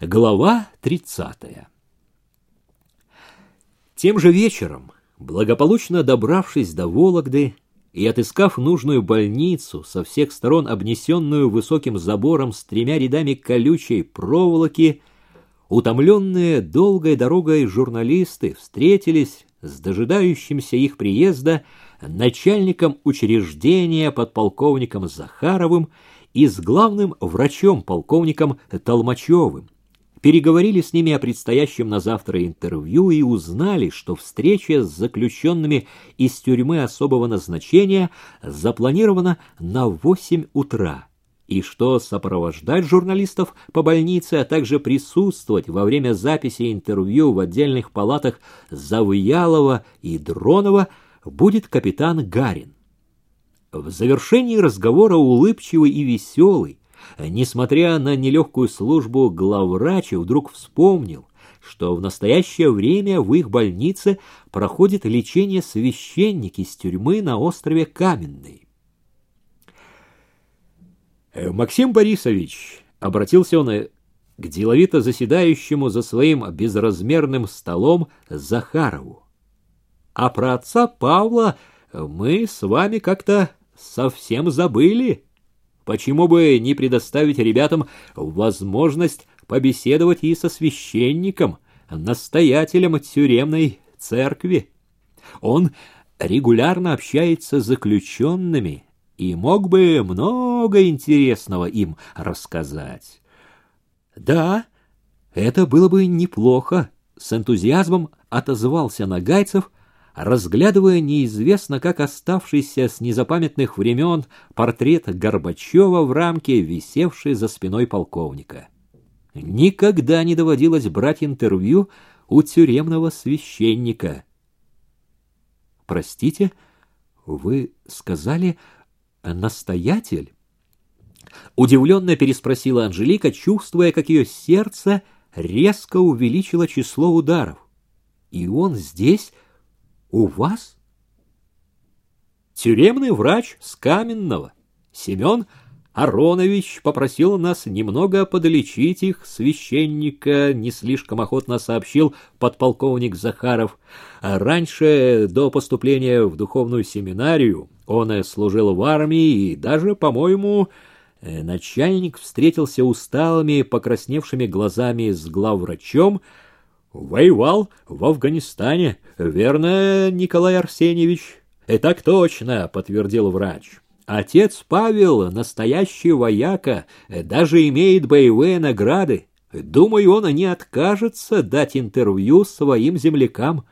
Глава 30. Тем же вечером, благополучно добравшись до Вологды и отыскав нужную больницу, со всех сторон обнесенную высоким забором с тремя рядами колючей проволоки, утомленные долгой дорогой журналисты встретились с дожидающимся их приезда начальником учреждения подполковником Захаровым и с главным врачом полковником Толмачевым переговорили с ними о предстоящем на завтра интервью и узнали, что встреча с заключенными из тюрьмы особого назначения запланирована на 8 утра, и что сопровождать журналистов по больнице, а также присутствовать во время записи интервью в отдельных палатах Завьялова и Дронова будет капитан Гарин. В завершении разговора улыбчивый и веселый, Несмотря на нелегкую службу, главврач вдруг вспомнил, что в настоящее время в их больнице проходит лечение священник из тюрьмы на острове Каменный. «Э, «Максим Борисович», — обратился он э, к деловито заседающему за своим безразмерным столом Захарову. «А про отца Павла мы с вами как-то совсем забыли». Почему бы не предоставить ребятам возможность побеседовать и со священником, настоятелем тюремной церкви? Он регулярно общается с заключенными и мог бы много интересного им рассказать. Да, это было бы неплохо, с энтузиазмом отозвался Нагайцев, разглядывая неизвестно как оставшийся с незапамятных времен портрет Горбачева в рамке, висевший за спиной полковника. Никогда не доводилось брать интервью у тюремного священника. «Простите, вы сказали «настоятель»?» Удивленно переспросила Анжелика, чувствуя, как ее сердце резко увеличило число ударов. «И он здесь...» У вас? Тюремный врач с Каменного, Семен Аронович попросил нас немного подлечить их, священника не слишком охотно сообщил подполковник Захаров. Раньше, до поступления в духовную семинарию, он служил в армии и даже, по-моему, начальник встретился усталыми, покрасневшими глазами с главврачом, Воевал в Афганистане, верно, Николай Арсеньевич? Так точно, подтвердил врач. Отец Павел настоящий вояка, даже имеет боевые награды. Думаю, он не откажется дать интервью своим землякам.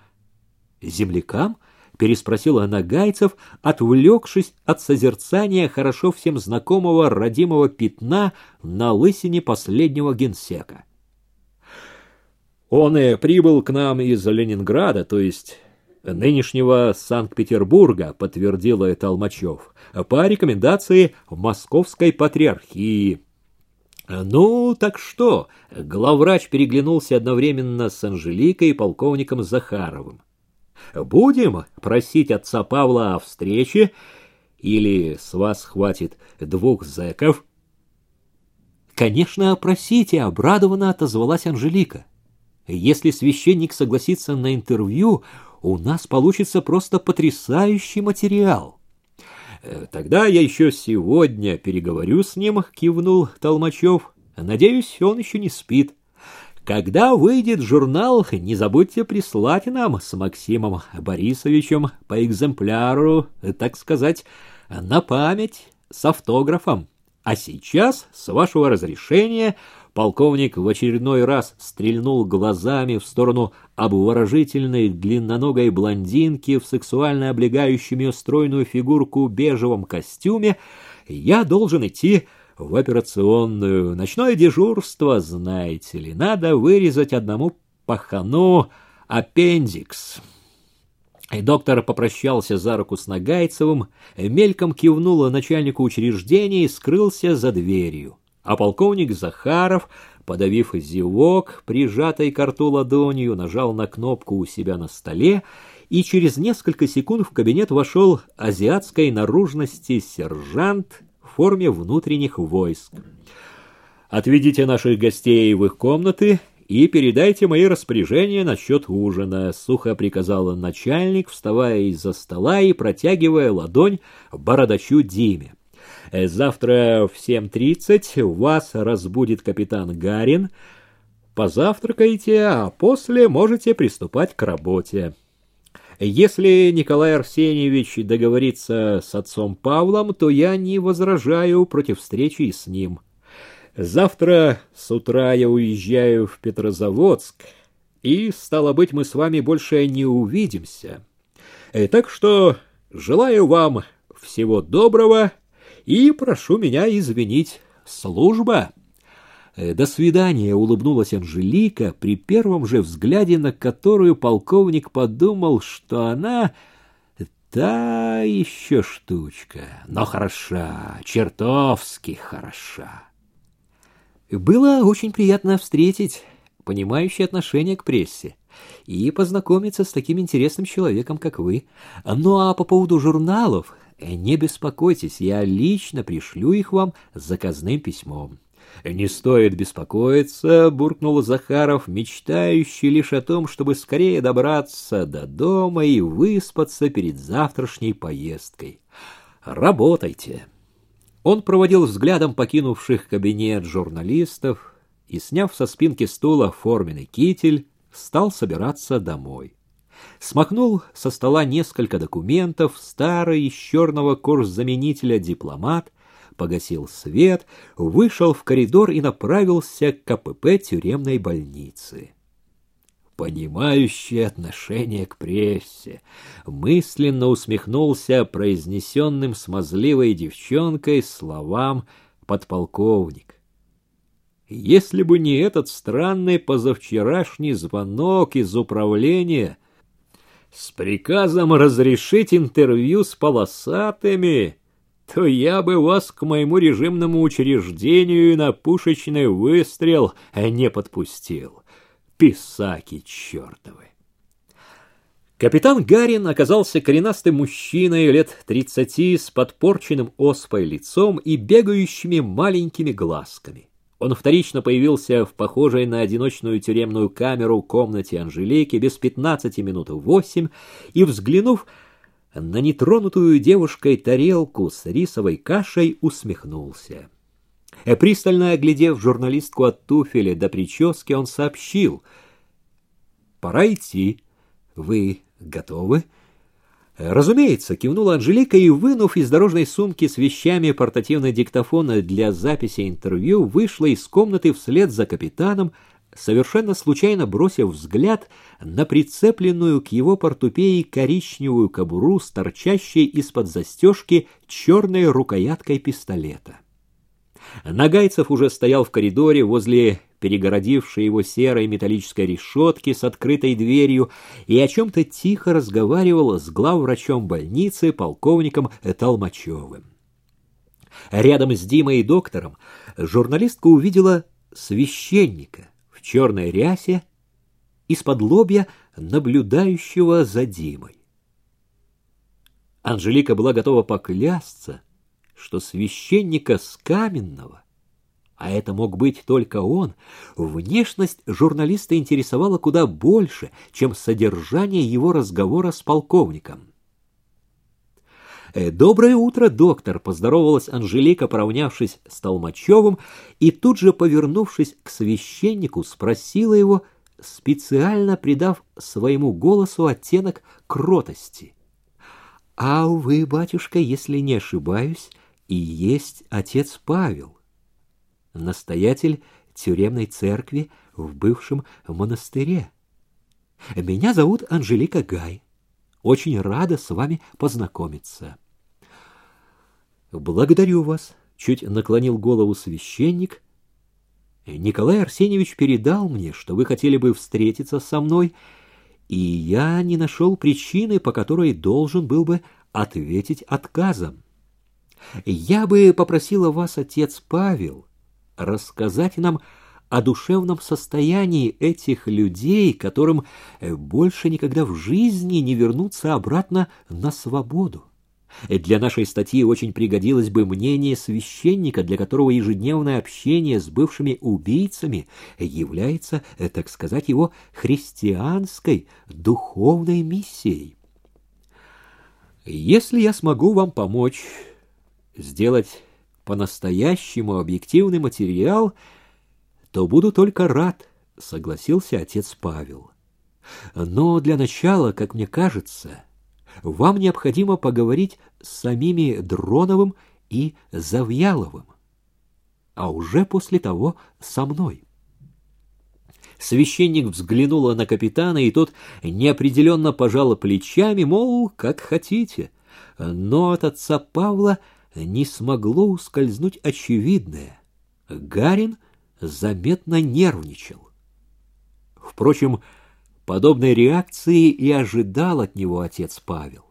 Землякам? переспросил Нагайцев, отвлекшись от созерцания хорошо всем знакомого родимого пятна на лысине последнего генсека. Он и прибыл к нам из Ленинграда, то есть нынешнего Санкт-Петербурга, подтвердил Толмачев, по рекомендации Московской Патриархии. Ну, так что? Главврач переглянулся одновременно с Анжеликой и полковником Захаровым. Будем просить отца Павла о встрече, или с вас хватит двух зэков? Конечно, просите, обрадованно отозвалась Анжелика. Если священник согласится на интервью, у нас получится просто потрясающий материал. Э, тогда я еще сегодня переговорю с ним, кивнул Толмачев. Надеюсь, он еще не спит. Когда выйдет журнал, не забудьте прислать нам с Максимом Борисовичем по экземпляру, так сказать, на память с автографом. А сейчас, с вашего разрешения, Полковник в очередной раз стрельнул глазами в сторону обворожительной длинноногой блондинки в сексуально облегающем ее стройную фигурку бежевом костюме. «Я должен идти в операционную. Ночное дежурство, знаете ли. Надо вырезать одному пахану аппендикс». И доктор попрощался за руку с Нагайцевым, мельком кивнул начальнику учреждения и скрылся за дверью а полковник Захаров, подавив зевок, прижатой к рту ладонью, нажал на кнопку у себя на столе, и через несколько секунд в кабинет вошел азиатской наружности сержант в форме внутренних войск. Отведите наших гостей в их комнаты и передайте мои распоряжения насчет ужина, сухо приказал начальник, вставая из-за стола и протягивая ладонь бородачу Диме. Завтра в 7.30 вас разбудит капитан Гарин. Позавтракайте, а после можете приступать к работе. Если Николай Арсеньевич договорится с отцом Павлом, то я не возражаю против встречи с ним. Завтра с утра я уезжаю в Петрозаводск, и, стало быть, мы с вами больше не увидимся. Э, так что желаю вам всего доброго и прошу меня извинить. Служба. Э, до свидания, улыбнулась Анжелика, при первом же взгляде на которую полковник подумал, что она та еще штучка, но хороша, чертовски хороша. Было очень приятно встретить понимающее отношение к прессе и познакомиться с таким интересным человеком, как вы. Ну а по поводу журналов, не беспокойтесь, я лично пришлю их вам с заказным письмом. «Не стоит беспокоиться», — буркнул Захаров, мечтающий лишь о том, чтобы скорее добраться до дома и выспаться перед завтрашней поездкой. «Работайте». Он проводил взглядом покинувших кабинет журналистов и, сняв со спинки стула форменный китель, стал собираться домой. Смахнул со стола несколько документов, старый из черного кожзаменителя дипломат, погасил свет, вышел в коридор и направился к КПП тюремной больницы. Понимающее отношение к прессе, мысленно усмехнулся произнесенным смазливой девчонкой словам подполковник. Если бы не этот странный позавчерашний звонок из управления с приказом разрешить интервью с полосатыми, то я бы вас к моему режимному учреждению на пушечный выстрел не подпустил. Писаки чертовы! Капитан Гарин оказался коренастым мужчиной лет тридцати с подпорченным оспой лицом и бегающими маленькими глазками. Он вторично появился в похожей на одиночную тюремную камеру комнате Анжелики без пятнадцати минут восемь и, взглянув на нетронутую девушкой тарелку с рисовой кашей усмехнулся. Э, пристально оглядев журналистку от туфеля до прически, он сообщил. «Пора идти. Вы готовы?» «Разумеется», — кивнула Анжелика и, вынув из дорожной сумки с вещами портативный диктофон для записи интервью, вышла из комнаты вслед за капитаном, совершенно случайно бросив взгляд на прицепленную к его портупее коричневую кобуру с торчащей из-под застежки черной рукояткой пистолета. Нагайцев уже стоял в коридоре возле перегородившей его серой металлической решетки с открытой дверью и о чем-то тихо разговаривал с главврачом больницы полковником Толмачевым. Рядом с Димой и доктором журналистка увидела священника — черной рясе, из-под лобья наблюдающего за Димой. Анжелика была готова поклясться, что священника с Каменного, а это мог быть только он, внешность журналиста интересовала куда больше, чем содержание его разговора с полковником. Э, «Доброе утро, доктор!» — поздоровалась Анжелика, поравнявшись с Толмачевым, и тут же, повернувшись к священнику, спросила его, специально придав своему голосу оттенок кротости. «А вы, батюшка, если не ошибаюсь, и есть отец Павел, настоятель тюремной церкви в бывшем монастыре. Меня зовут Анжелика Гай. Очень рада с вами познакомиться». «Благодарю вас», — чуть наклонил голову священник. «Николай Арсеньевич передал мне, что вы хотели бы встретиться со мной, и я не нашел причины, по которой должен был бы ответить отказом. Я бы попросила вас, отец Павел, рассказать нам о душевном состоянии этих людей, которым больше никогда в жизни не вернуться обратно на свободу. Для нашей статьи очень пригодилось бы мнение священника, для которого ежедневное общение с бывшими убийцами является, так сказать, его христианской духовной миссией. Если я смогу вам помочь сделать по-настоящему объективный материал, то буду только рад, согласился отец Павел. Но для начала, как мне кажется, вам необходимо поговорить с самими Дроновым и Завьяловым, а уже после того со мной. Священник взглянула на капитана, и тот неопределенно пожал плечами, мол, как хотите. Но от отца Павла не смогло ускользнуть очевидное. Гарин заметно нервничал. Впрочем, Подобной реакции и ожидал от него отец Павел.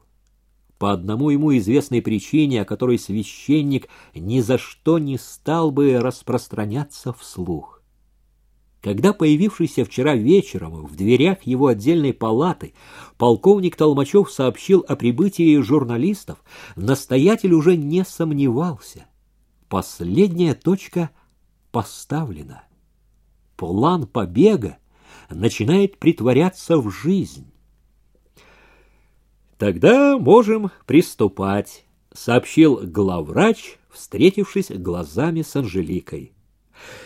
По одному ему известной причине, о которой священник ни за что не стал бы распространяться вслух. Когда появившийся вчера вечером в дверях его отдельной палаты полковник Толмачев сообщил о прибытии журналистов, настоятель уже не сомневался. Последняя точка поставлена. План побега начинает притворяться в жизнь. «Тогда можем приступать», — сообщил главврач, встретившись глазами с Анжеликой.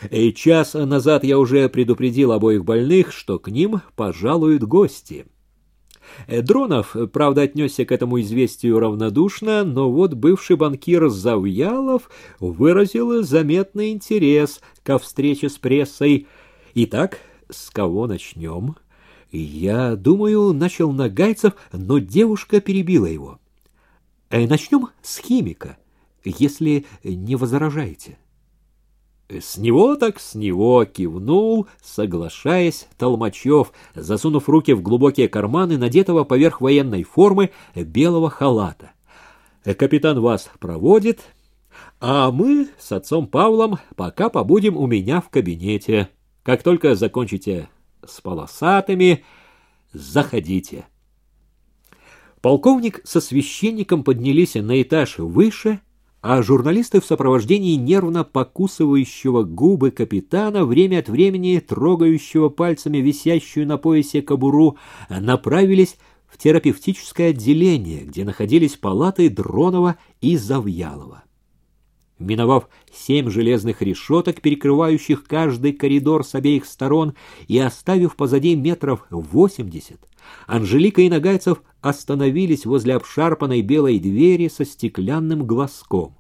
И час назад я уже предупредил обоих больных, что к ним пожалуют гости. Дронов, правда, отнесся к этому известию равнодушно, но вот бывший банкир Завьялов выразил заметный интерес ко встрече с прессой. Итак, с кого начнем? Я думаю, начал Нагайцев, но девушка перебила его. Э, начнем с химика, если не возражаете. С него так с него кивнул, соглашаясь, Толмачев, засунув руки в глубокие карманы надетого поверх военной формы белого халата. Капитан вас проводит, а мы с отцом Павлом пока побудем у меня в кабинете. Как только закончите с полосатыми, заходите. Полковник со священником поднялись на этаж выше, а журналисты в сопровождении нервно покусывающего губы капитана, время от времени трогающего пальцами висящую на поясе кобуру, направились в терапевтическое отделение, где находились палаты Дронова и Завьялова. Миновав семь железных решеток, перекрывающих каждый коридор с обеих сторон, и оставив позади метров восемьдесят, Анжелика и Нагайцев остановились возле обшарпанной белой двери со стеклянным глазком.